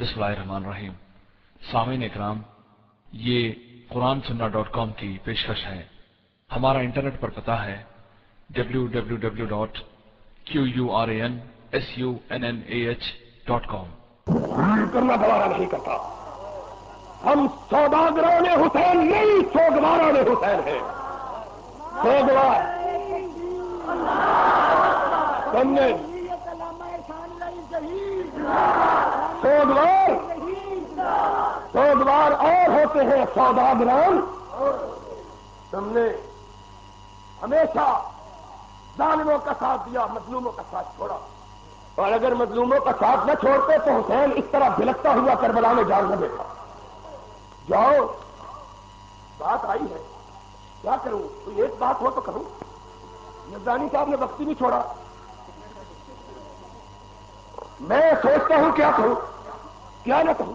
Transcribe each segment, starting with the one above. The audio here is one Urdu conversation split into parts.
بسم اللہ الرحمن الرحیم۔ سامعین اکرام، یہ قرآن سننا ڈاٹ کام کی پیشکش ہے۔ ہمارا انٹرنیٹ پر پتا ہے W W W dot Q U R A N S U N N A H dot com کرنا دوبارہ نہیں کرتا۔ ہم سوداگروں نے حسین نہیں، سوگواروں نے حسین ہے سوگوار۔ تم نے سودوار سودوار اور ہوتے ہیں سوداگران تم نے ہمیشہ ظالموں کا ساتھ دیا، مظلوموں کا ساتھ چھوڑا۔ اور اگر مظلوموں کا ساتھ نہ چھوڑتے تو حسین اس طرح بھلکتا ہوا کربلا میں جان نہ دیکھا جاؤ، بات آئی ہے۔ کیا کروں؟ کوئی ایک بات ہو تو کروں۔ نظانی صاحب نے وقتی نہیں چھوڑا۔ میں سوچتا ہوں کیا کہوں؟ کیا نہ کہوں؟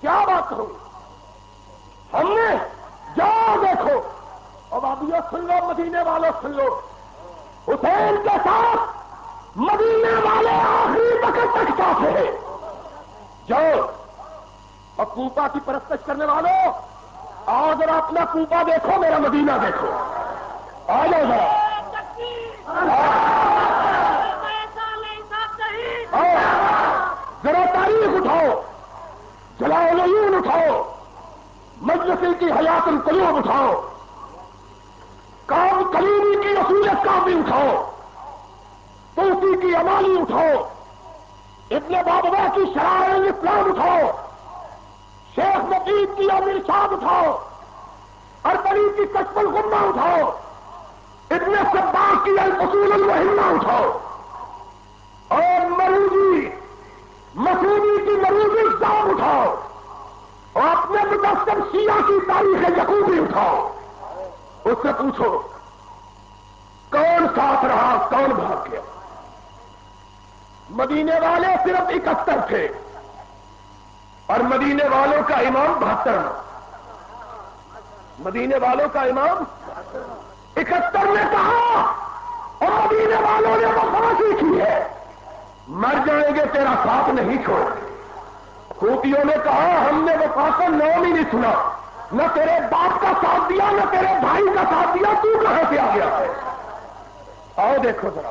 کیا بات کروں ہم نے جاؤ دیکھو۔ اب ابھی سن لو، مدینے والوں سن لو۔ حسین کے ساتھ مدینے والے آخری وقت تک چاہتے ہیں۔ جاؤ اور کوپا کی پرستش کرنے والوں آؤ ذرا اپنا کوپا دیکھو، میرا مدینہ دیکھو۔ آ جاؤ ذرا۔ جلال اٹھاؤ مجلسی کی حیات القلوب اٹھاؤ، کام کلیمی کی اصولت کا بھی اٹھاؤ توسی کی امالی اٹھاؤ، ابن بابا کی شرائع اسلام اٹھاؤ، شیخ نقیب کی امیر شاد اٹھاؤ اربری کی کچپل گما اٹھاؤ، ابن سباق کی الفصول الوحمہ اٹھاؤ، اور مروجی مسودی کی مروجی جام اٹھاؤ اور اپنے مدثر شیعہ کی تاریخ یقوبی اٹھاؤ۔ اس سے پوچھو، کون ساتھ رہا، کون بھاگ گیا؟ مدینے والے صرف اکہتر تھے اور مدینے والوں کا امام بہتر مدینے والوں کا امام اکہتر نے کہا اور مدینے والوں نے وہ پھانسی کی ہے، مر جائیں گے تیرا ساتھ نہیں چھوڑ۔ خوبیوں نے کہا، ہم نے وہ پاسا نام ہی نہیں سنا۔ نہ تیرے باپ کا ساتھ دیا، نہ تیرے بھائی کا ساتھ دیا، تو کہاں سے آ گیا ہے؟ آؤ دیکھو ذرا۔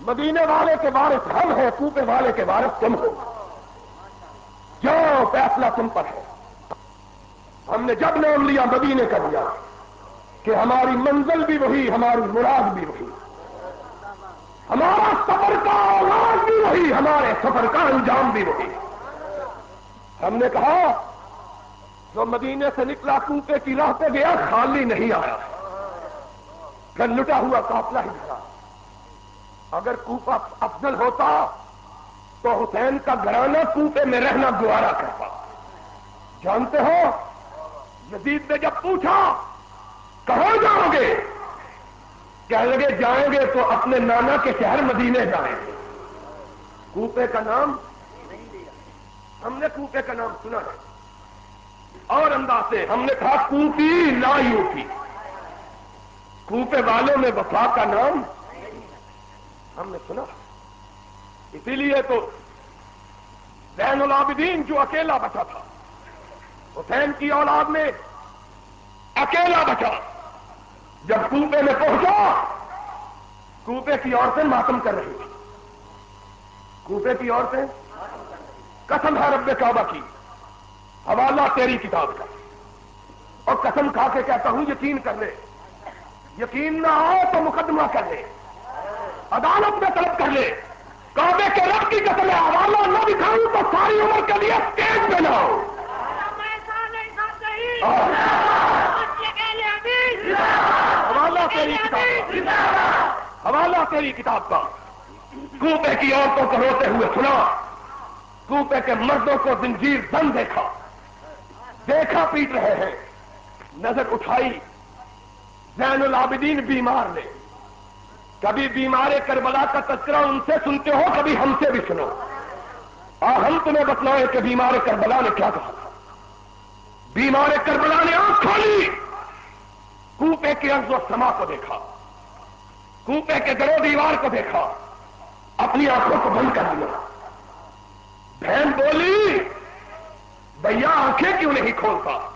مدینے والے کے بارش ہم ہیں کوپے والے کے بارش تم ہو۔ جو فیصلہ تم پر ہے۔ ہم نے جب نام لیا، مدینے کا لیا۔ کہ ہماری منزل بھی وہی، ہماری مراد بھی وہی۔ ہمارا سفر کا آغاز بھی وہی، ہمارے سفر کا انجام بھی وہی۔ ہم نے کہا، جو مدینے سے نکلا کوپے کی راہ پہ گیا، خالی نہیں آیا۔ پھر لٹا ہوا قافلہ ہی تھا۔ اگر کوپا افضل ہوتا، تو حسین کا گھرانہ کوپے میں رہنا گوارا کرتا۔ جانتے ہو، یزید نے جب پوچھا، کہاں جاؤ گے؟ کہنے لگے، جائیں گے تو اپنے نانا کے شہر مدینے جائیں گے۔ کوپے کا نام ہم نے کوپے کا نام سنا ہے۔ اور انداز سے ہم نے کہا کوپی لا یوپی کوپے والوں میں وفا کا نام ہم نے سنا۔ اسی لیے تو زین العابدین جو اکیلا بچا تھا، حسین کی اولاد میں اکیلا بچا جب کوپے میں پہنچا کوپے کی عورتیں ماتم کر رہی تھی کوپے کی عورتیں قسم ہے رب کعبہ کی۔ حوالہ تیری کتاب کا۔ اور قسم کھا کے کہتا ہوں یقین کر لے۔ یقین نہ ہو تو مقدمہ کر لے۔ عدالت میں طلب کر لے۔ کعبے کے رب کی قسم ہے، حوالہ نہ دکھاؤں تو ساری عمر کے لیے تیز میں نہ ہو۔ حوالہ تیری کتاب حوالہ تیری کتاب کا۔ کوپے کی عورتوں کو روتے ہوئے سنا۔ کوپے کے مردوں کو زنجیر بند دیکھا۔ دیکھا پیٹ رہے ہیں۔ نظر اٹھائی۔ زین العابدین بیمار نے۔ کبھی بیمار کربلا کا تذکرہ ان سے سنتے ہو، کبھی ہم سے بھی سنو۔ اور ہم تمہیں بتلائیں کہ بیمار کربلا نے کیا کہا تھا۔ بیمار کربلا نے آنکھ کھولی۔ کوپے کے عرض و سما کو دیکھا۔ کوپے کے گرو دیوار کو دیکھا۔ اپنی آنکھوں کو بند کر دیا۔ بہن بولی؟ بھیا آنکھیں کیوں نہیں کھولتا؟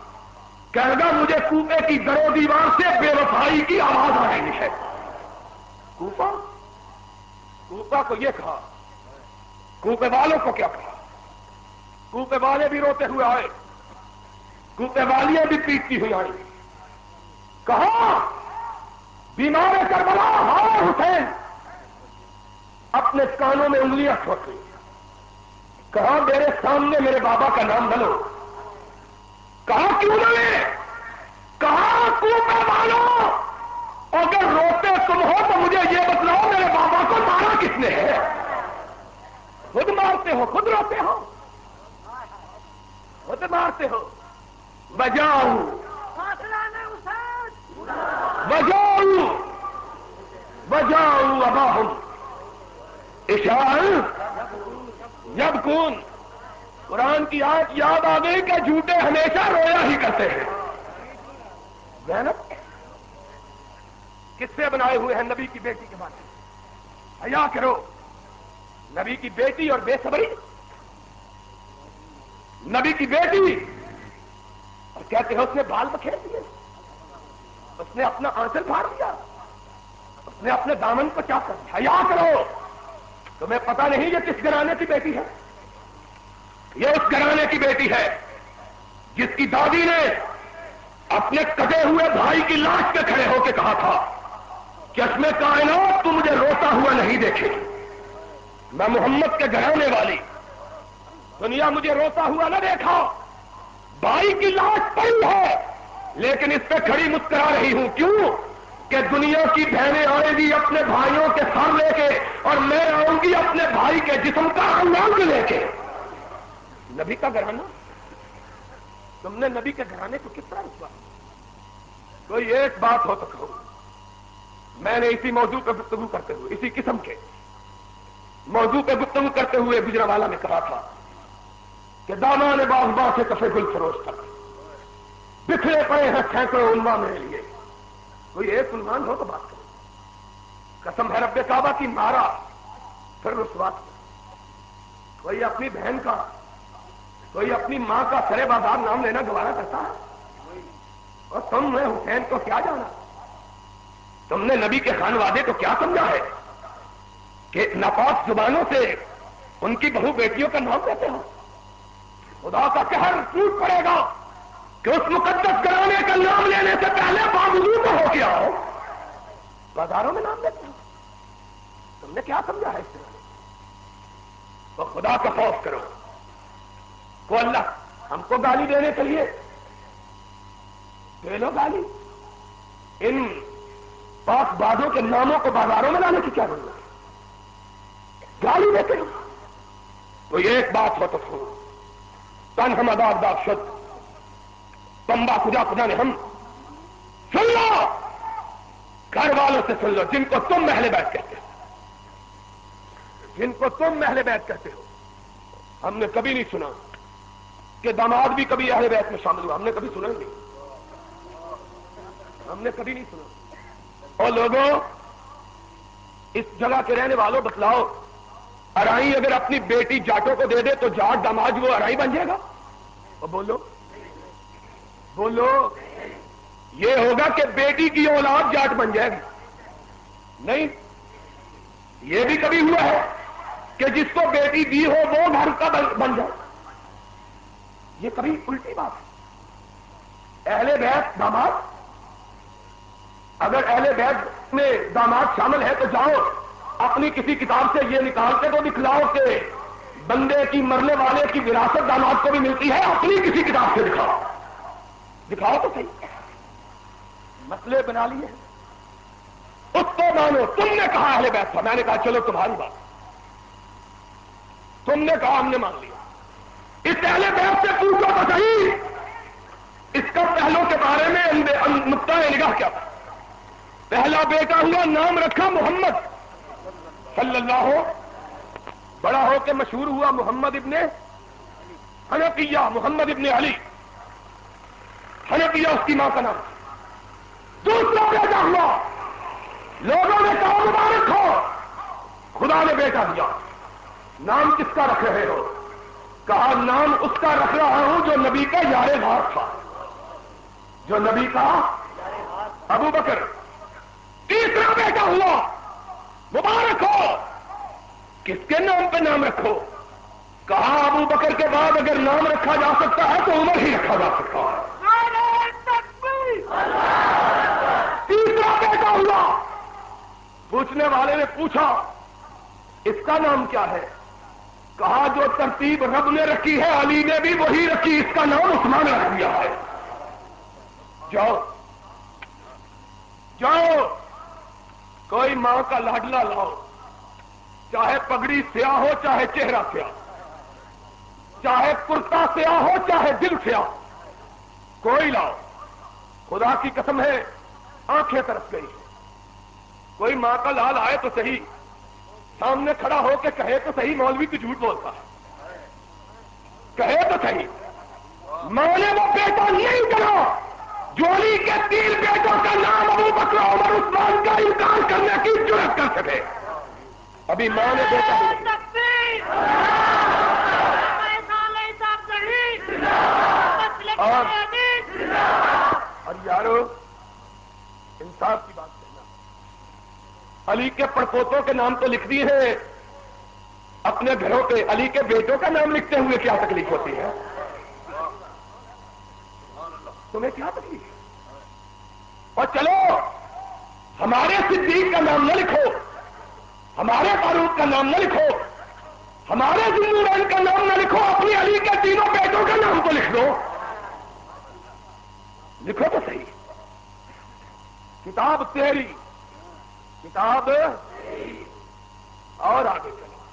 کہہ گا مجھے کوپے کی درو دیوار سے بے وفائی کی آواز آ رہی ہے۔ کوپا؟ کوپا کو یہ کہا، کوپے والوں کو کیا کہا؟ کوپے والے بھی روتے ہوئے آئے، کوپے والیاں بھی پیٹتی ہوئی آئی کہا، بیمار کربلا ہاں حسین، اپنے کانوں میں انگلیاں چھوٹی کہا میرے سامنے میرے بابا کا نام بلو کہا کیوں نے کہا کوپے والوں اگر روتے تم ہو تو مجھے یہ بتلاؤ میرے بابا کو مارا کس نے ہے؟ خود مارتے ہو، خود روتے ہو۔ خود مارتے ہو۔ بجاؤ۔ بجاؤ۔ بجاؤ ابا ہوں اشار جب کون قرآن کی آج یاد آ گئی کہ جھوٹے ہمیشہ رویا ہی کرتے ہیں۔ محنت کس سے بنائے ہوئے ہیں نبی کی بیٹی کے بارے میں؟ حیا کرو، نبی کی بیٹی اور بے صبری۔ نبی کی بیٹی، اور کہتے ہیں اس نے بال بکھیر دیے، اس نے اپنا آنچل پھاڑ دیا، اس نے اپنے دامن کو کیا کر حیا کرو۔ تمہیں پتا نہیں یہ کس گرانے کی بیٹی ہے؟ یہ اس گرانے کی بیٹی ہے جس کی دادی نے اپنے کٹے ہوئے بھائی کی لاش پہ کھڑے ہو کے کہا تھا چشمے کائنات تو مجھے روتا ہوا نہیں دیکھے۔ میں محمد کے گھرانے والی۔ دنیا مجھے روتا ہوا نہ دیکھا۔ بھائی کی لاش پڑی ہے، لیکن اس پہ کھڑی مسکرا رہی ہوں۔ کیوں؟ کہ دنیا کی بہنیں آئے گی اپنے بھائیوں کے سر لے کے اور میں آؤں گی اپنے بھائی کے جسم کا انگ لے کے۔ نبی کا گھرانا تم نے نبی کے گھرانے کو کس طرح رکھوا؟ کوئی ایک بات ہو تو کہو۔ میں نے اسی موضوع پہ گفتگو کرتے ہوئے، اسی قسم کے موضوع پہ گفتگو کرتے ہوئے گجرا والا نے کہا تھا کہ دانا نے باغ باغ سے کفے گل فروش تک بکھرے پڑے ہیں سینکڑوں علما میرے لیے۔ کوئی ہو تو بات کرو۔ قسم ہے رب کعبہ کی مارا پھر اس بات کوئی اپنی بہن کا، کوئی اپنی ماں کا سرے بازار نام لینا گوارا کرتا ہے؟ اور تم نے حسین کو کیا جانا؟ تم نے نبی کے خان وادے کو کیا سمجھا ہے؟ کہ ناپاک زبانوں سے ان کی بہو بیٹیوں کا نام دیتے ہو۔ خدا کا کہر ٹوٹ پڑے گا۔ کہ اس مقدس کرانے کا نام لینے سے پہلے باوجود ہو گیا ہو۔ بازاروں میں نام دیتے ہو تم نے کیا سمجھا ہے اس طرح تو خدا کا خوف کرو۔ کو اللہ ہم کو گالی دینے کے لیے۔ دے لو گالی۔ ان پاک بازوں کے ناموں کو بازاروں میں لانے کی کیا ضرورت ہے؟ گالی دیتے کوئی ایک بات ہو تو تن ہم آداب داد شد۔ تمبا خدا خدا نے ہم سن لو۔ گھر والوں سے سن لو، جن کو تم محلے بیٹھ کہتے ہو۔ جن کو تم محلے بیٹھ کہتے ہو۔ ہم نے کبھی نہیں سنا کہ داماد بھی کبھی اہل بیت میں شامل ہوا۔ ہم نے کبھی سنا نہیں۔ ہم نے کبھی نہیں سنا۔ اور لوگوں، اس جگہ کے رہنے والوں، بتلاؤ، ارائی اگر اپنی بیٹی جاٹوں کو دے دے تو جاٹ دماج وہ ارائی بن جائے گا؟ اور بولو بولو۔ یہ ہوگا کہ بیٹی کی اولاد جاٹ بن جائے گی۔ نہیں، یہ بھی کبھی ہوا ہے کہ جس کو بیٹی دی ہو، وہ گھر کا بن جائے۔ یہ کبھی الٹی بات ہے۔ اہل بیت داماد، اگر اہل بیت میں داماد شامل ہے تو جاؤ، اپنی کسی کتاب سے یہ نکال کے تو دکھلاؤ کہ بندے کی مرنے والے کی وراثت داماد کو بھی ملتی ہے، اپنی کسی کتاب سے دکھاؤ۔ دکھاؤ تو صحیح۔ مسئلے بنا لیے۔ اس کو مانو۔ تم نے کہا اہل بیت تھا۔ میں نے کہا چلو تمہاری بات۔ تم نے کہا ہم نے مان لیا۔ اس اہل بیت سے پوچھو تو صحیح۔ اس کا پہلو کے بارے میں نقطۂ نگاہ کیا۔ تھا پہلا بیٹا ہوا، نام رکھا محمد۔ صلی اللہ ہو۔ بڑا ہو کے مشہور ہوا محمد ابن حنفیہ، محمد ابن علی۔ حنفیہ اس کی ماں کا نام۔ دوسرا بیٹا ہوا۔ لوگوں نے کہا، مبارک ہو۔ خدا نے بیٹا دیا۔ نام کس کا رکھ رہے ہو؟ کہا، نام اس کا رکھ رہا ہوں جو نبی کا یار غار تھا۔ جو نبی کا ابو بکر۔ تیسرا بیٹا ہوا۔ مبارک ہو۔ کس کے نام پہ نام رکھو؟ کہا، ابو بکر کے بعد اگر نام رکھا جا سکتا ہے تو عمر ہی رکھا جا سکتا ہے تیسرا بیٹا ہوا پوچھنے والے نے پوچھا، اس کا نام کیا ہے؟ کہا، جو ترتیب رب نے رکھی ہے، علی نے بھی وہی رکھی، اس کا نام عثمان رکھ دیا ہے۔ جاؤ۔ جاؤ۔ کوئی ماں کا لاڈلا لاؤ۔ چاہے پگڑی سیاہ ہو، چاہے چہرہ سیاہ۔ چاہے کرتا سیاہ ہو، چاہے دل سیاہ۔ کوئی لاؤ۔ خدا کی قسم ہے، آنکھیں طرف گئی کوئی ماں کا لال آئے تو صحیح۔ سامنے کھڑا ہو کے کہے تو صحیح، مولوی تو جھوٹ بولتا۔ ہے کہے تو صحیح۔ ماں نے وہ بیٹا نہیں کرا جولی کے تین بیٹوں کا نام ابو بکر، عمر، عثمان کا انکار کرنے کی ضرورت کر سکے۔ ابھی ماں نے بیٹا اور یارو، انصاف کی بات علی کے پڑپوتوں کے نام تو لکھ دیے ہیں۔ اپنے گھروں پہ علی کے بیٹوں کا نام لکھتے ہوئے کیا تکلیف ہوتی ہے؟ تمہیں کیا تکلیف؟ اور چلو، ہمارے صدیق کا نام نہ لکھو، ہمارے فاروق کا نام نہ لکھو، ہمارے زندور کا نام نہ لکھو، اپنی علی کے تینوں بیٹوں کا نام تو لکھ دو۔ لکھو تو صحیح۔ کتاب تیری کتاب؟ اور آگے چلو۔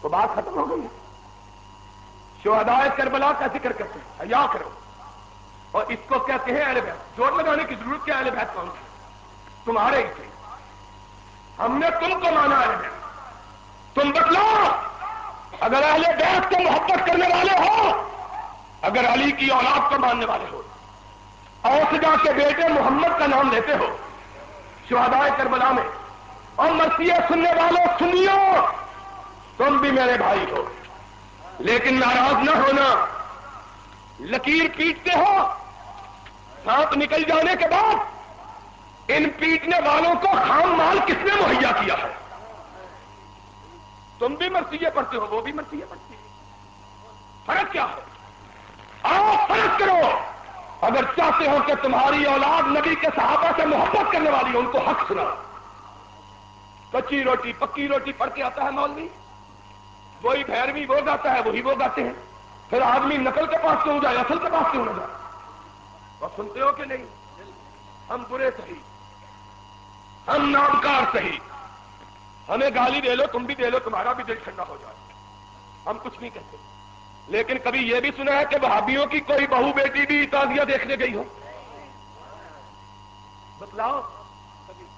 تو بات ختم ہو گئی شہدائے کربلا کا ذکر کرتے ہیں۔ حیا کرو۔ اور اس کو کہتے ہیں اہل بیت۔ جوڑ لگانے کی ضرورت کیا اہل بیت کون سی تمہارے ہی تھے۔ ہم نے تم کو مانا اہل بیت۔ تم بتلاؤ۔ اگر اہل بیت کو محبت کرنے والے ہو، اگر علی کی اولاد کو ماننے والے ہو اوسجا کے بیٹے محمد کا نام لیتے ہو شہدائے کربلا میں اور مرثیے سننے والوں سنیو تم بھی میرے بھائی ہو۔ لیکن ناراض نہ ہونا۔ لکیر پیٹتے ہو۔ سانپ نکل جانے کے بعد ان پیٹنے والوں کو خام مال کس نے مہیا کیا ہے؟ تم بھی مرثیے پڑھتے ہو، وہ بھی مرثیے پڑھتے ہیں۔ فرق کیا ہے؟ آؤ فرق کرو۔ اگر چاہتے ہو کہ تمہاری اولاد نبی کے صحابہ سے محبت کرنے والی ہو، ان کو حق سنا کچی روٹی، پکی روٹی پڑھ کے آتا ہے مولوی۔ وہی بھیروی وہ گاتا ہے، وہی وہ گاتے ہیں۔ پھر آدمی نقل کے پاس کیوں جائے، اصل کے پاس کیوں نہ جائے؟ اور سنتے ہو کہ نہیں؟ ہم برے صحیح۔ ہم نامکار صحیح۔ ہمیں گالی دے لو، تم بھی دے لو، تمہارا بھی دل ٹھنڈا ہو جائے۔ ہم کچھ نہیں کہتے۔ لیکن کبھی یہ بھی سنا ہے کہ بھابھیوں کی کوئی بہو بیٹی بھی تازیہ دیکھنے گئی ہو۔ بتلاؤ،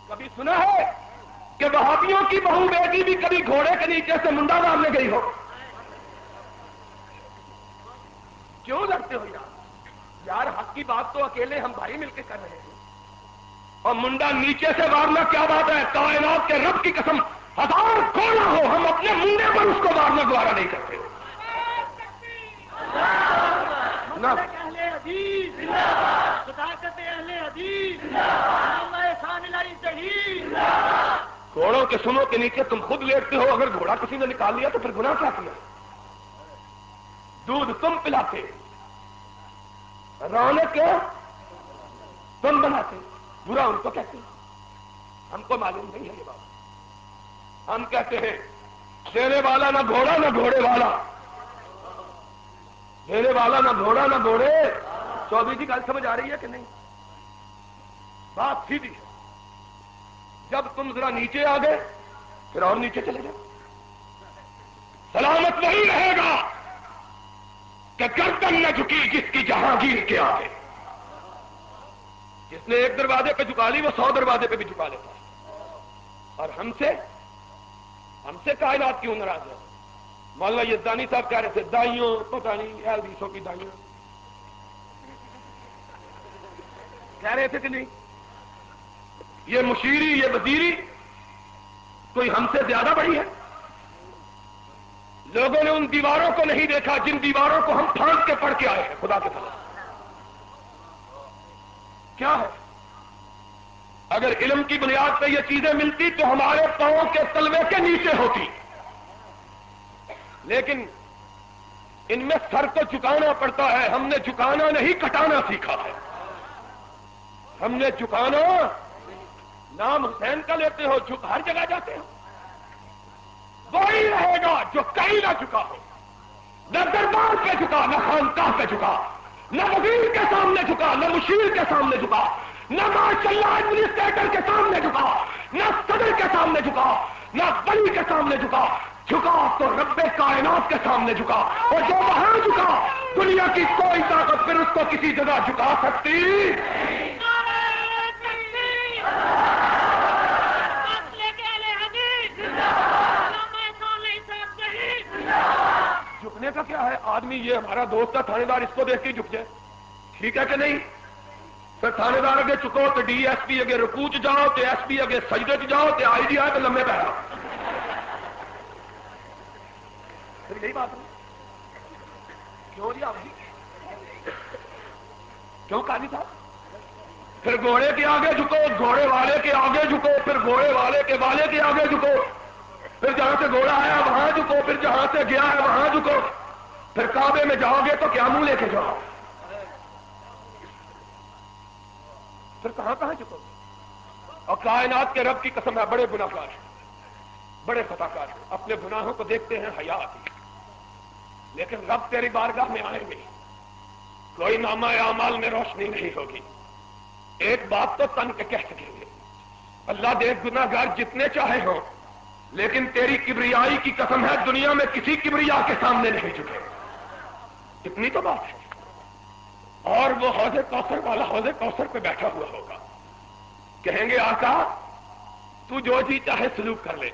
کبھی سنا ہے کہ بہابیوں کی بہو بیٹی بھی کبھی گھوڑے کے نیچے سے منڈا مارنے گئی ہو؟ کیوں لڑتے ہو یار؟ یار، حق کی بات تو اکیلے ہم بھائی مل کے کر رہے ہیں۔ اور منڈا نیچے سے مارنا کیا بات ہے؟ کائنات کے رب کی قسم ہزار کھونا ہو، ہم اپنے منڈے پر اس کو مارنا گوارا نہیں کرتے۔ گھوڑوں کے سنوں کے نیچے تم خود لیٹتے ہو، اگر گھوڑا کسی نے نکال لیا تو پھر گناہ کیا کیا دودھ تم پلاتے، رونق تم بناتے، برا ان کو کہتے ہم کو معلوم نہیں ہے یہ بات۔ ہم کہتے ہیں، دینے والا نہ گھوڑا نہ گھوڑے والا۔ دینے والا نہ گھوڑا نہ گھوڑے چوبی کی جی گل سمجھ آ رہی ہے کہ نہیں؟ بات سیدھی ہے۔ جب تم ذرا نیچے آ گئے، پھر اور نیچے چلے جاؤ۔ سلامت نہیں رہے گا کہ گردن نہ جھکی جس کی جہانگیر کے آگے۔ جس نے ایک دروازے پہ جھکا لی، وہ سو دروازے پہ بھی جھکا لیتا اور ہم سے ہم سے کائنات کیوں ناراض ہے؟ مولانا یہ دانی صاحب کہہ رہے تھے، دائیوں، پتہ نہیں ایلویسوں کی دائیوں. کہہ رہے تھے کہ نہیں؟ یہ مشیری، یہ وزیری کوئی ہم سے زیادہ بڑی ہے؟ لوگوں نے ان دیواروں کو نہیں دیکھا جن دیواروں کو ہم پھانک کے پڑھ کے آئے ہیں، خدا کے ساتھ کیا ہے؟ اگر علم کی بنیاد پہ یہ چیزیں ملتی تو ہمارے پاؤں کے تلوے کے نیچے ہوتی۔ لیکن ان میں سر تو چکانا پڑتا ہے، ہم نے جھکانا نہیں، کٹانا سیکھا ہے۔ ہم نے جھکانا نام حسین کا لیتے ہو، جھک، ہر جگہ جاتے ہو۔ وہی رہے گا جو کہیں نہ چکا ہو۔ نہ دربار پہ چکا نہ خانقاہ پہ چکا نہ وزیر کے سامنے چکا نہ مشیر کے سامنے چکا نہ ماشاء اللہ ایڈمنسٹریٹر کے سامنے جھکا۔ نہ صدر کے سامنے جھکا۔ نہ بلی کے سامنے جھکا۔ جھکا تو رب کائنات کے سامنے جھکا اور جو وہاں جھکا، دنیا کی کوئی طاقت پھر اس کو کسی جگہ جھکا سکتی؟ جھکنے کا کیا ہے؟ آدمی، یہ ہمارا دوست ہے تھانے دار اس کو دیکھ کے جھک جائے۔ ٹھیک ہے کہ نہیں؟ پھر تھانے دار اگے چکو تو ڈی ایس پی اگے رکوچ جاؤ تو ایس پی اگے سجدے جاؤ تو آئی ڈی آئے تو لمبے پہ یہی بات کیوں جی آپ جی؟ کیوں کہانی جی تھا؟ پھر گھوڑے کے آگے جھکو، گھوڑے والے کے آگے جھکو، پھر گھوڑے والے کے والے کے آگے جھکو۔ پھر جہاں سے گھوڑا آیا وہاں جھکو، پھر جہاں سے گیا ہے وہاں جھکو۔ پھر کعبے میں جاؤ گے تو کیا منہ لے کے جاؤ؟ پھر کہاں کہاں جھکو؟ گے اور کائنات کے رب کی قسم ہے، بڑے گناہ کار بڑے خطا کار اپنے گناہوں کو دیکھتے ہیں حیا آتی لیکن رب تیری بارگاہ میں آئیں گے۔ کوئی نامہ اعمال میں روشنی نہیں ہوگی۔ ایک بات تو تن کے کہہ سکیں گے۔ اللہ دیکھ گناہ گار جتنے چاہے ہوں، لیکن تیری کبریائی کی قسم ہے، دنیا میں کسی کبریا کے سامنے نہیں چکے اتنی تو بات ہے۔ اور وہ حوض کوثر والا حوض کوثر پہ بیٹھا ہوا ہوگا۔ کہیں گے، آقا، تو جو جی چاہے سلوک کر لے۔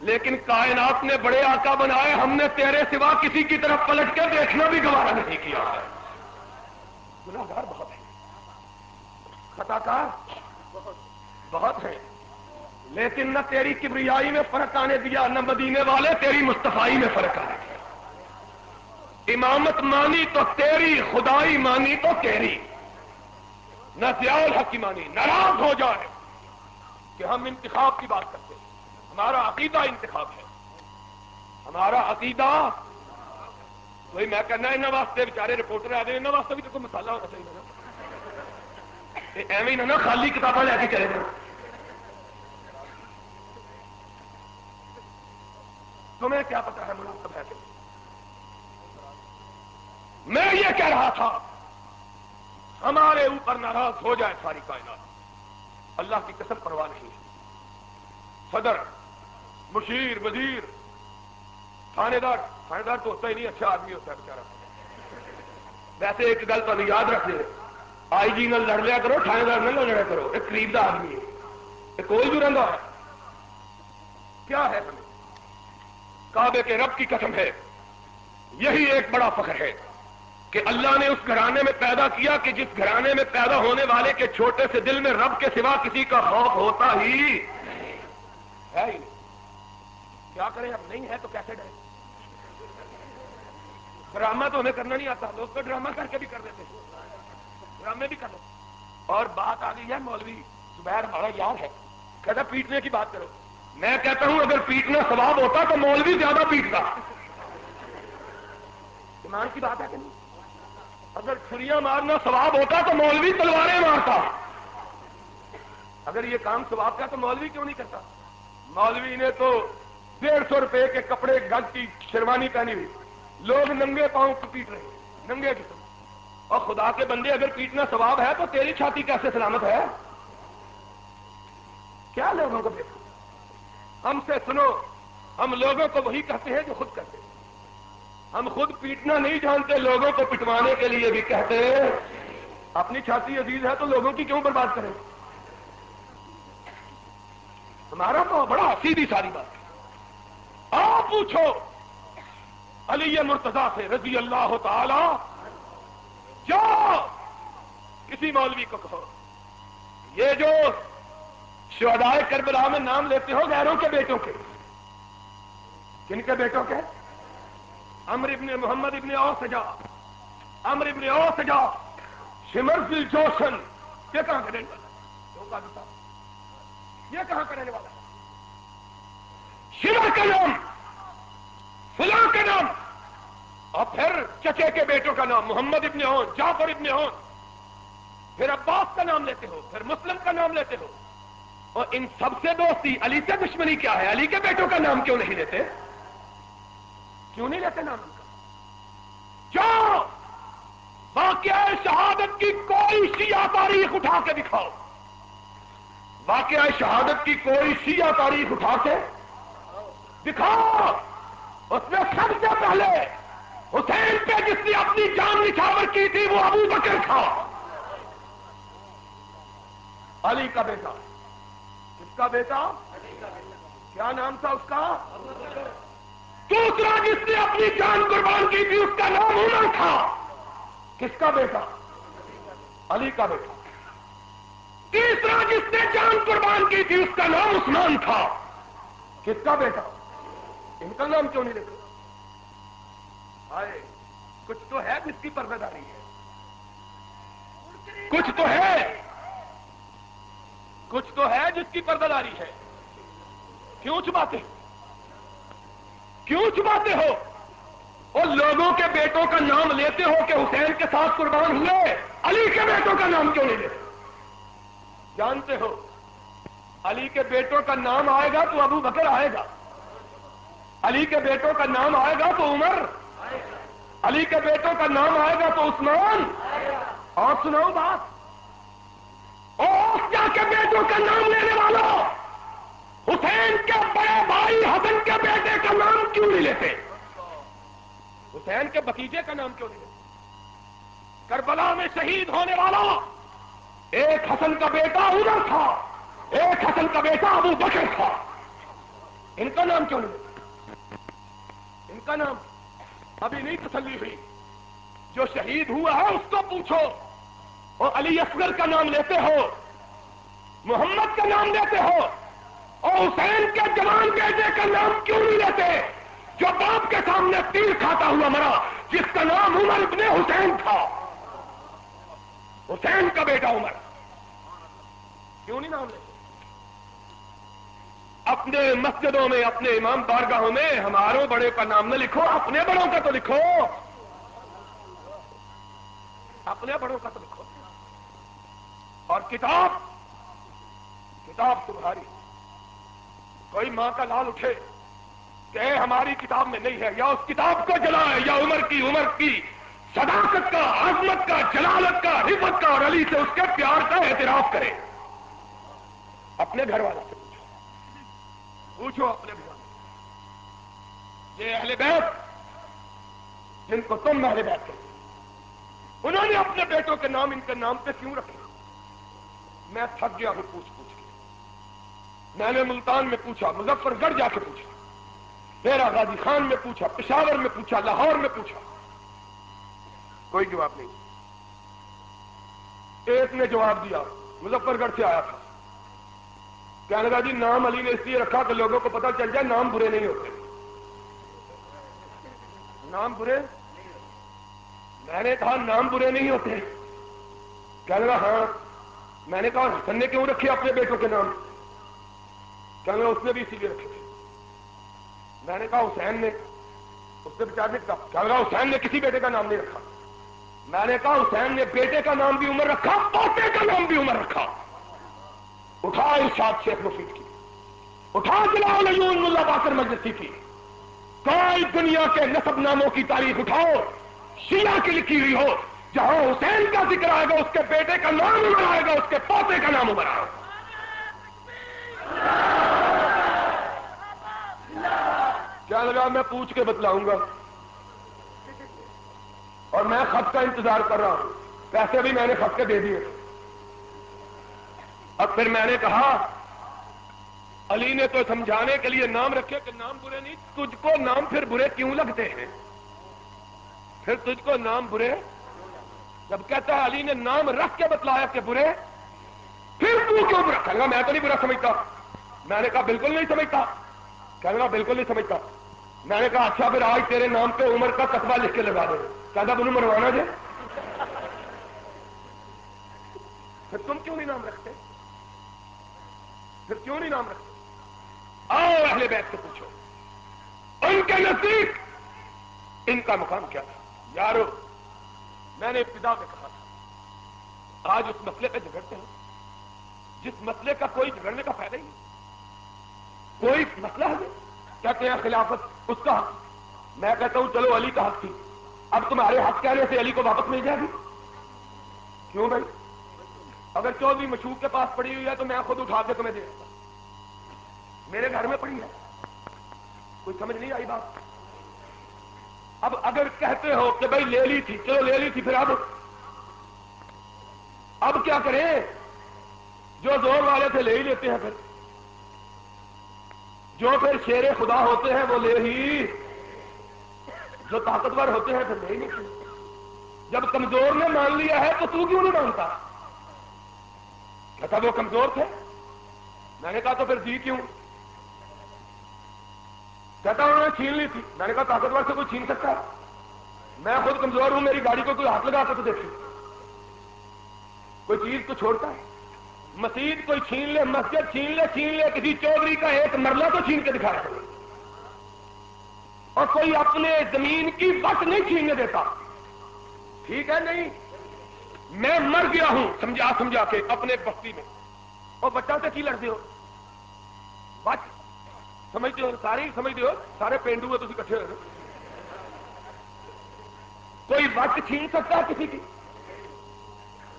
لیکن کائنات نے بڑے آقا بنائے، ہم نے تیرے سوا کسی کی طرف پلٹ کے دیکھنا بھی گوارا نہیں کیا گناگار بہت ہے خطا کار بہت ہے لیکن نہ تیری کبریائی میں فرق آنے دیا، نہ مدینے والے تیری مستفائی میں فرق آنے دیا۔ امامت مانی تو تیری، خدائی مانی تو تیری۔ نہ ضیاء حق کی مانی، ناراض ہو جائے کہ ہم انتخاب کی بات کرتے ہیں۔ ہمارا عقیدہ انتخاب ہے۔ ہمارا عقیدہ کوئی میں کہنا انہوں واسطے بچارے رپورٹر آ رہے انہوں واسطے بھی تو کوئی مسالہ ہونا چاہیے ایویں نہ خالی کتابیں لے کے چلے گئے تمہیں کیا پتا ہے مناسب ہے میں یہ کہہ رہا تھا، ہمارے اوپر ناراض ہو جائے ساری کائنات۔ اللہ کی قسم پرواہ نہیں ہے۔ صدر مشیر، وزیر تھانے دار تھانے دار تو ہوتا ہی نہیں اچھا آدمی ہوتا ہے بےچارا ویسے ایک گل تو یاد رکھ لے۔ آئی جی نہ لڑ لیا کرو تھانے دار نہ لڑا کرو، ایک قریب کا آدمی ہے۔ کوئی بھی رنگا ہے۔ کیا ہے ہمیں؟ کعبے کے رب کی قسم ہے۔ یہی ایک بڑا فخر ہے کہ اللہ نے اس گھرانے میں پیدا کیا کہ جس گھرانے میں پیدا ہونے والے کے چھوٹے سے دل میں رب کے سوا کسی کا خوف ہوتا ہی ہے ہی نہیں۔ کیا کریں؟ اب نہیں ہے تو کیسے ڈرے ڈرامہ تو ہمیں کرنا نہیں آتا لوگ تو ڈرامہ کر کے بھی کر دیتے ڈرامے بھی کر لو۔ اور بات آ گئی ہے مولوی زبیر، ہمارا یار ہے۔ کہتا پیٹنے کی بات کرو۔ میں کہتا ہوں، اگر پیٹنا ثواب ہوتا تو مولوی زیادہ پیٹتا۔ ایمان کی بات ہے کہ نہیں؟ اگر چھڑیاں مارنا ثواب ہوتا تو مولوی تلواریں مارتا۔ اگر یہ کام ثواب کا تو مولوی کیوں نہیں کرتا؟ مولوی نے تو ڈیڑھ سو روپے کے کپڑے گز کی شیروانی پہنی ہوئی۔ لوگ ننگے پاؤں کو پیٹ رہے ہیں۔ ننگے قسم اور خدا کے بندے اگر پیٹنا ثواب ہے تو تیری چھاتی کیسے سلامت ہے؟ کیا لوگوں کو دیکھو؟ ہم سے سنو، ہم لوگوں کو وہی کہتے ہیں جو خود کرتے ہیں۔ ہم خود پیٹنا نہیں جانتے، لوگوں کو پٹوانے کے لیے بھی کہتے ہیں۔ اپنی چھاتی عزیز ہے تو لوگوں کی کیوں برباد کریں؟ ہمارا تو بڑا سیدھی ساری بات۔ ہے پوچھو۔ علی مرتضی سے رضی اللہ تعالی جو کسی مولوی کو کہو۔ یہ جو شہدائے کربلا میں نام لیتے ہو غیروں کے بیٹوں کے، کن کے بیٹوں کے؟ امر ابن محمد ابن او سجا امر ابن او سجا شمر دل جوشن۔ یہ کہاں کا رہنے والا؟ یہ کہاں کا رہنے والا؟ شمر کا نام۔ فلاں کا نام۔ اور پھر چچے کے بیٹوں کا نام، محمد ابن اون جعفر ابن اون پھر عباس کا نام لیتے ہو، پھر مسلم کا نام لیتے ہو۔ اور ان سب سے دوستی، علی سے دشمنی کیا ہے؟ علی کے بیٹوں کا نام کیوں نہیں لیتے؟ کیوں نہیں لیتے نام ان کا؟ کیوں واقعہ شہادت کی کوئی شیعہ تاریخ اٹھا کے دکھاؤ۔ واقعہ شہادت کی کوئی شیعہ تاریخ اٹھا کے دکھاؤ۔ اس میں سب سے پہلے حسین پہ جس نے اپنی جان نچھاور کی تھی، وہ ابو بکر تھا۔ علی کا بیٹا۔ کس کا بیٹا؟ کیا نام تھا اس کا؟ دوسرا جس نے اپنی جان قربان کی تھی، اس کا نام عمر تھا۔ کس کا بیٹا؟ علی کا بیٹا۔ تیسرا جس نے جان قربان کی تھی، اس کا نام عثمان تھا۔ کس کا بیٹا؟ ان کا نام کیوں نہیں لیتے آئے، کچھ تو ہے جس کی پردہ داری ہے۔ کچھ تو ہے۔ کچھ تو ہے جس کی پردہ داری ہے۔ کیوں چھپاتے؟ ہو کیوں چھپاتے ہو؟ اور لوگوں کے بیٹوں کا نام لیتے ہو کہ حسین کے ساتھ قربان ہوئے۔ علی کے بیٹوں کا نام کیوں نہیں لیتے؟ جانتے ہو، علی کے بیٹوں کا نام آئے گا تو ابو بکر آئے گا۔ علی کے بیٹوں کا نام آئے گا تو عمر. علی کے بیٹوں کا نام آئے گا تو عثمان. اور سناؤ بات. اور کیا کے بیٹوں کا نام لینے والوں، حسین کے بڑے بھائی حسن کے بیٹے کا نام کیوں نہیں لیتے؟ حسین کے بتیجے کا نام کیوں نہیں لیتے؟ کربلا میں شہید ہونے والا ایک حسن کا بیٹا ادھر تھا، ایک حسن کا بیٹا ابو بکر تھا۔ ان کا نام کیوں نہیں لیتے؟ ان کا نام ابھی نہیں تسلی ہوئی۔ جو شہید ہوا ہے اس کو پوچھو۔ اور علی اصغر کا نام لیتے ہو۔ محمد کا نام لیتے ہو۔ اور حسین کے جوان بیٹے کا نام کیوں نہیں لیتے؟ جو باپ کے سامنے تیر کھاتا ہوا مرا، جس کا نام عمر ابن حسین تھا۔ حسین کا بیٹا عمر۔ کیوں نہیں نام لیتے؟ اپنے مسجدوں میں، اپنے امام بارگاہوں میں ہماروں بڑے کا نام نہ لکھو، اپنے بڑوں کا تو لکھو۔ اپنے بڑوں کا تو لکھو۔ اور کتاب کتاب تمہاری۔ کوئی ماں کا لال اٹھے، کہ ہماری کتاب میں نہیں ہے، یا اس کتاب کو جلائے یا عمر کی عمر کی صداقت کا، عظمت کا، جلالت کا حفت کا، اور علی سے اس کے پیار کا اعتراف کرے۔ اپنے گھر والوں سے۔ پوچھو اپنے گھر والوں یہ اہل بیت جن کو تم اہل بیت کہتے انہوں نے اپنے بیٹوں کے نام ان کے نام پہ کیوں رکھے؟ میں تھک گیا ہوں پوچھ پوچھ کے۔ میں نے ملتان میں پوچھا، مظفر گڑھ جا کے پوچھا۔ میرا غازی خان میں پوچھا، پشاور میں پوچھا، لاہور میں پوچھا۔ کوئی جواب نہیں۔ ایک نے جواب دیا، مظفر گڑھ سے آیا تھا۔ کہنے لگا جی نام علی نے اس لیے رکھا کہ لوگوں کو پتا چل جائے نام برے نہیں ہوتے۔ نام برے؟ میں نے کہا نام برے نہیں ہوتے۔ کہنے لگا ہاں میں نے کہا حسن نے کیوں رکھے اپنے بیٹوں کے نام؟ کہنے لگا اس نے بھی اسی لیے رکھے۔ تھے میں نے کہا حسین نے، اس نے بچار نے کہا۔ کہنے لگا حسین نے کسی بیٹے کا نام نہیں رکھا۔ میں نے کہا حسین نے بیٹے کا نام بھی عمر رکھا، پوتے کا نام بھی عمر رکھا۔ اٹھا ارشاد شیخ مفید کی۔ اٹھا جلال عیون ملا باقر مجلسی کی کوئی دنیا کے نصب ناموں کی تاریخ اٹھاؤ، شیعہ کی لکھی ہوئی ہو۔ جہاں حسین کا ذکر آئے گا، اس کے بیٹے کا نام عمر آئے گا، اس کے پوتے کا نام عمر آئے گا۔ کیا لگا میں پوچھ کے بتلاؤں گا۔ اور میں خط کا انتظار کر رہا ہوں۔ پیسے بھی میں نے خط کے دے دیے۔ اب پھر میں نے کہا، علی نے تو سمجھانے کے لیے نام رکھے کہ نام برے نہیں، تجھ کو نام پھر برے کیوں لگتے ہیں؟ پھر تجھ کو نام برے؟ جب کہتا ہے علی نے نام رکھ کے بتلایا کہ برے، پھر تو کیوں برا؟ کہنے گا میں تو نہیں برا سمجھتا۔ میں نے کہا، بالکل نہیں سمجھتا۔ کہنے گا بالکل نہیں سمجھتا۔ میں نے کہا اچھا پھر آج تیرے نام پہ عمر کا قصبہ لکھ کے لگا دے۔ کہتا بولو مروانا جائے پھر تم کیوں نہیں نام رکھتے؟ پھر کیوں نہیں نام رکھتے؟ آؤ اہل بیت سے پوچھو۔ ان کے نزدیک ان کا مقام کیا تھا؟ یارو، میں نے ابتدا میں کہا تھا، آج اس مسئلے پہ جھگڑتے ہیں۔ جس مسئلے کا کوئی جھگڑنے کا فائدہ ہی نہیں۔ کوئی مسئلہ ہے؟ کہتے ہیں خلافت اس کا حق۔ میں کہتا ہوں، چلو علی کا حق تھی۔ اب تمہارے حق کہنے سے علی کو واپس مل جائے گی۔ کیوں بھائی؟ اگر چودھری مشہور کے پاس پڑی ہوئی ہے تو میں خود اٹھا کے تمہیں دے میرے گھر میں پڑی ہے۔ کوئی سمجھ نہیں آئی بات؟ اب اگر کہتے ہو کہ بھائی لے لی تھی، چلو لے لی تھی پھر اب۔ اب کیا کریں؟ جو زور والے تھے لے ہی لیتے ہیں پھر۔ جو پھر شیر خدا ہوتے ہیں وہ لے ہی۔ جو طاقتور ہوتے ہیں پھر لے ہی نہیں۔ جب کمزور نے مان لیا ہے تو تو کیوں نہیں مانتا؟ کہتا وہ کمزور تھے؟ میں نے کہا تو پھر دی کیوں؟ کہتا انہوں نے چھین لی تھی۔ میں نے کہا طاقتور سے کوئی چھین سکتا ہے؟ میں خود کمزور ہوں، میری گاڑی کو کوئی ہاتھ لگا تو دیکھیں کوئی چیز تو چھوڑتا ہے؟ مسجد کوئی چھین لے، مسجد چھین لے چھین لے، کسی چودھری کا ایک مرلہ تو چھین کے دکھایا اور کوئی اپنے زمین کی وقت نہیں چھیننے دیتا۔ ٹھیک ہے، نہیں۔ میں مر گیا ہوں، سمجھا سمجھا کے اپنے بستی میں۔ اور بچہ سے کی لڑتے ہو؟ بچ، سمجھتے ہو؟ سارے ہی سمجھتے ہو؟ سارے پینڈو ہیں تو کٹھے ہو۔ کوئی وقت چھین سکتا کسی کی؟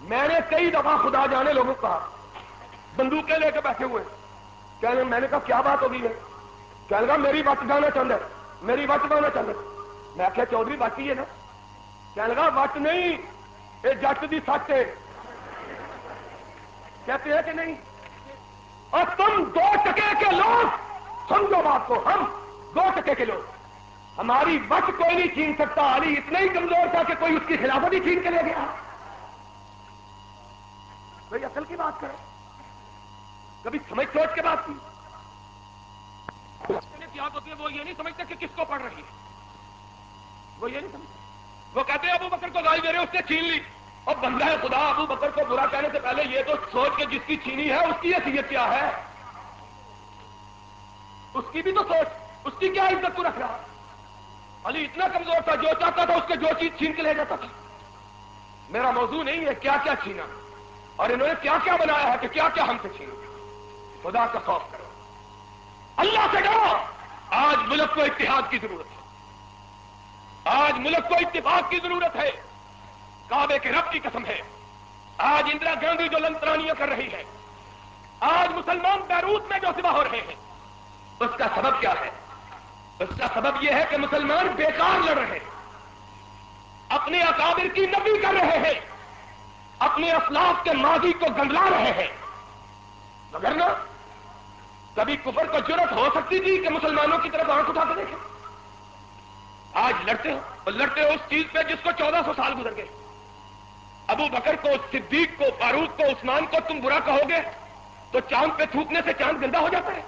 میں نے کئی دفعہ خدا جانے لوگوں کو کہا، بندوقیں لے کے بیٹھے ہوئے۔ کہنے میں نے کہا، کیا بات ہوگی ہے؟ کہنے لگا، میری وقت جانا چاہتا ہے، میری وقت جانا چاہتا ہے۔ میں آخیا چودھری بات ہی ہے نا۔ کہنے لگا وقت نہیں یہ جٹ کی سچ ہے۔ کہتے ہیں کہ نہیں؟ اور تم دو ٹکے کے لوگ سمجھو بات کو۔ ہم دو ٹکے کے لوگ۔ ہماری وقت کوئی نہیں چھین سکتا۔ علی اتنا ہی کمزور تھا کہ کوئی اس کی خلافت ہی چھین کے لے گیا۔ کوئی اصل کی بات کرے۔ کبھی سمجھ سوچ کے بات کی۔ ہوتی ہے وہ یہ نہیں سمجھتے کہ کس کو پڑھ رہی ہے۔ وہ یہ نہیں سمجھتے۔ وہ کہتے ہیں ابو بکر کو گالی دے رہے اس نے چھین لی۔ اور بندہ ہے خدا، ابو بکر کو برا کہنے سے پہلے یہ تو سوچ کے جس کی چھینی ہے، اس کی حیثیت کیا ہے؟ اس کی بھی تو سوچ، اس کی کیا عزت کو رکھ رہا؟ علی اتنا کمزور تھا، جو چاہتا تھا اس کے جو چیز چھین کے لے جاتا تھا۔ میرا موضوع نہیں ہے کیا کیا چھینا، اور انہوں نے کیا کیا بنایا ہے کہ کیا کیا ہم سے چھینا۔ خدا کا خوف کرو۔ اللہ سے ڈرو۔ آج ملک کو اتحاد کی ضرورت ہے۔ آج ملک کو اتفاق کی ضرورت ہے۔ کعبے کے رب کی قسم ہے۔ آج اندرا گاندھی جو لنترانیاں کر رہی ہے۔ آج مسلمان بیروت میں جو سوا ہو رہے ہیں۔ اس کا سبب کیا ہے؟ اس کا سبب یہ ہے کہ مسلمان بیکار لڑ رہے ہیں۔ اپنے اکابر کی نبی کر رہے ہیں۔ اپنے اسلاف کے ماضی کو گنگلا رہے ہیں۔ مگر نا، کبھی کفر کو ضرورت ہو سکتی تھی کہ مسلمانوں کی طرف آنکھ اٹھا کے دیکھیں۔ آج لڑتے ہو اور لڑتے ہو اس چیز پہ جس کو چودہ سو سال گزر گئے۔ ابو بکر کو، صدیق کو، فاروق کو، عثمان کو تم برا کہو گے تو چاند پہ تھوکنے سے چاند گندا ہو جاتا ہے۔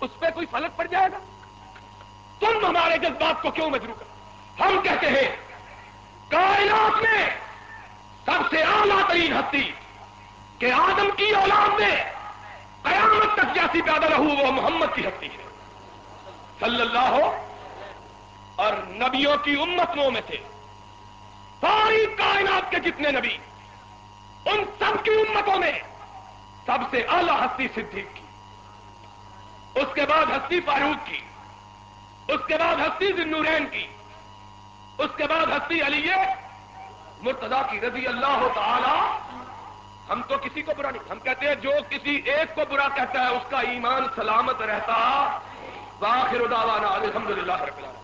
اس پہ کوئی فلک پڑ جائے گا؟ تم ہمارے جذبات کو کیوں مجرو کر ہم کہتے ہیں، کائنات میں سب سے اعلیٰ ترین ہستی کہ آدم کی اولاد میں قیامت تک جیسی پیدا رہو وہ محمد کی ہستی ہے۔ صلی اللہ ہو اور نبیوں کی امتوں میں تھے۔ ساری کائنات کے جتنے نبی، ان سب کی امتوں میں سب سے اعلیٰ ہستی صدیق کی، اس کے بعد ہستی فاروق کی، اس کے بعد ہستی ذنورین کی، اس کے بعد ہستی علی مرتضی کی رضی اللہ تعالی۔ ہم تو کسی کو برا نہیں، ہم کہتے ہیں جو کسی ایک کو برا کہتا ہے، اس کا ایمان سلامت رہتا۔ باخر دعوانا الحمد للہ رب العالمین۔